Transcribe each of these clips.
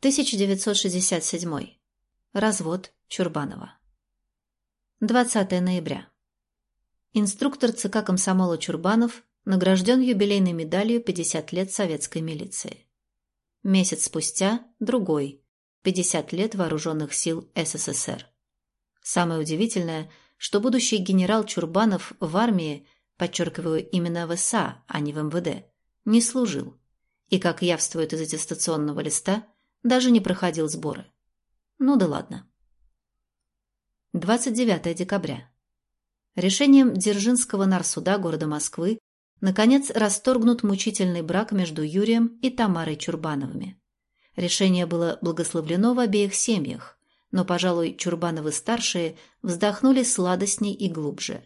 1967. Развод Чурбанова. 20 ноября. Инструктор ЦК комсомола Чурбанов награжден юбилейной медалью 50 лет советской милиции. Месяц спустя – другой – 50 лет вооруженных сил СССР. Самое удивительное, что будущий генерал Чурбанов в армии, подчеркиваю, именно в СА, а не в МВД, не служил. И, как явствует из аттестационного листа – даже не проходил сборы. Ну да ладно. 29 декабря. Решением Дзержинского нарсуда города Москвы наконец расторгнут мучительный брак между Юрием и Тамарой Чурбановыми. Решение было благословлено в обеих семьях, но, пожалуй, Чурбановы-старшие вздохнули сладостней и глубже.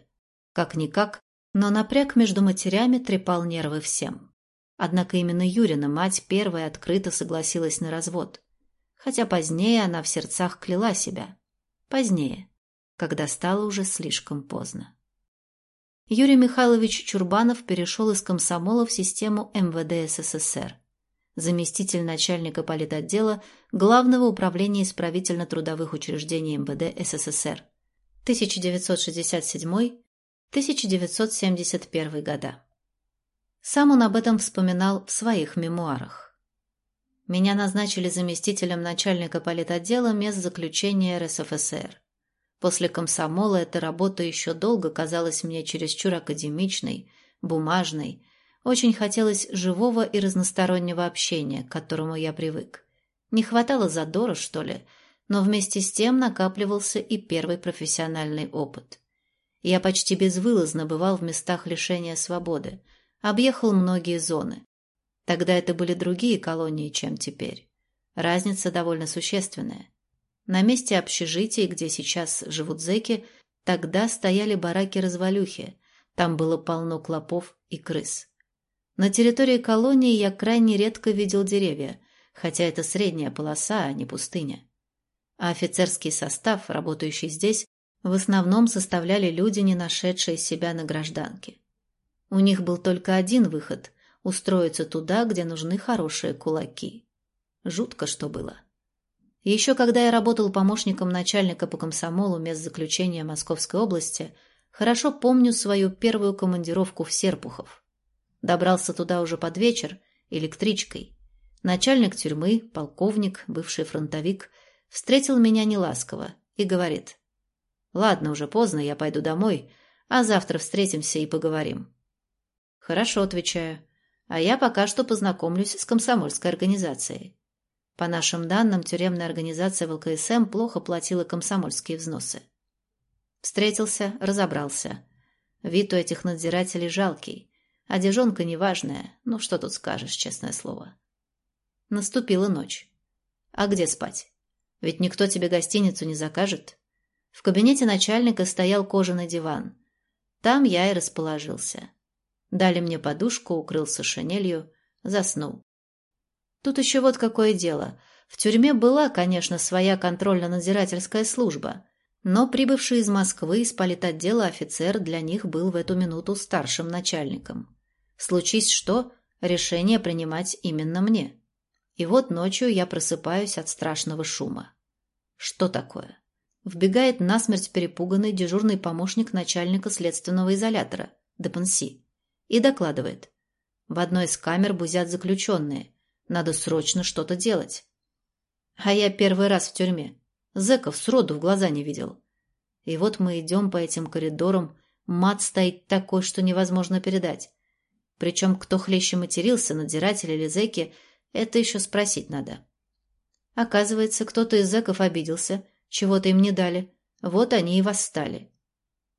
Как-никак, но напряг между матерями трепал нервы всем. Однако именно Юрина мать первая открыто согласилась на развод. Хотя позднее она в сердцах кляла себя. Позднее, когда стало уже слишком поздно. Юрий Михайлович Чурбанов перешел из комсомола в систему МВД СССР. Заместитель начальника политотдела Главного управления исправительно-трудовых учреждений МВД СССР. 1967-1971 года. Сам он об этом вспоминал в своих мемуарах. Меня назначили заместителем начальника политотдела мест заключения РСФСР. После комсомола эта работа еще долго казалась мне чересчур академичной, бумажной. Очень хотелось живого и разностороннего общения, к которому я привык. Не хватало задора, что ли, но вместе с тем накапливался и первый профессиональный опыт. Я почти безвылазно бывал в местах лишения свободы – объехал многие зоны. Тогда это были другие колонии, чем теперь. Разница довольно существенная. На месте общежития, где сейчас живут зэки, тогда стояли бараки-развалюхи. Там было полно клопов и крыс. На территории колонии я крайне редко видел деревья, хотя это средняя полоса, а не пустыня. А офицерский состав, работающий здесь, в основном составляли люди, не нашедшие себя на гражданке. У них был только один выход – устроиться туда, где нужны хорошие кулаки. Жутко что было. Еще когда я работал помощником начальника по комсомолу мест заключения Московской области, хорошо помню свою первую командировку в Серпухов. Добрался туда уже под вечер, электричкой. Начальник тюрьмы, полковник, бывший фронтовик, встретил меня неласково и говорит. «Ладно, уже поздно, я пойду домой, а завтра встретимся и поговорим». «Хорошо», — отвечаю. «А я пока что познакомлюсь с комсомольской организацией». По нашим данным, тюремная организация в ЛКСМ плохо платила комсомольские взносы. Встретился, разобрался. Вид у этих надзирателей жалкий. Одежонка неважная, ну что тут скажешь, честное слово. Наступила ночь. А где спать? Ведь никто тебе гостиницу не закажет. В кабинете начальника стоял кожаный диван. Там я и расположился. Дали мне подушку, укрылся шинелью, заснул. Тут еще вот какое дело. В тюрьме была, конечно, своя контрольно-надзирательская служба, но прибывший из Москвы из политотдела офицер для них был в эту минуту старшим начальником. Случись что, решение принимать именно мне. И вот ночью я просыпаюсь от страшного шума. Что такое? Вбегает насмерть перепуганный дежурный помощник начальника следственного изолятора, Депенси и докладывает. В одной из камер бузят заключенные. Надо срочно что-то делать. А я первый раз в тюрьме. Зэков сроду в глаза не видел. И вот мы идем по этим коридорам, мат стоит такой, что невозможно передать. Причем кто хлеще матерился, надзиратель или зэки, это еще спросить надо. Оказывается, кто-то из зэков обиделся, чего-то им не дали. Вот они и восстали.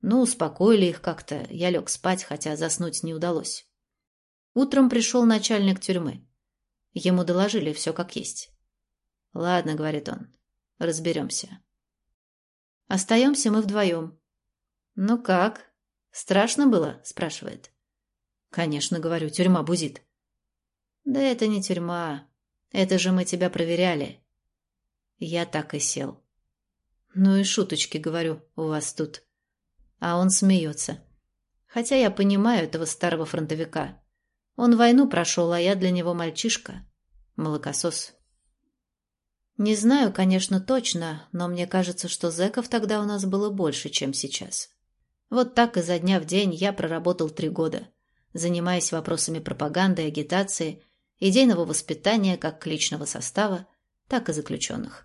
Ну, успокоили их как-то, я лег спать, хотя заснуть не удалось. Утром пришел начальник тюрьмы. Ему доложили все как есть. «Ладно», — говорит он, — «разберемся». Остаемся мы вдвоем. «Ну как? Страшно было?» — спрашивает. «Конечно, — говорю, — тюрьма бузит». «Да это не тюрьма. Это же мы тебя проверяли». Я так и сел. «Ну и шуточки, — говорю, — у вас тут». А он смеется. Хотя я понимаю этого старого фронтовика. Он войну прошел, а я для него мальчишка. Молокосос. Не знаю, конечно, точно, но мне кажется, что зэков тогда у нас было больше, чем сейчас. Вот так изо дня в день я проработал три года, занимаясь вопросами пропаганды агитации, идейного воспитания как личного состава, так и заключенных.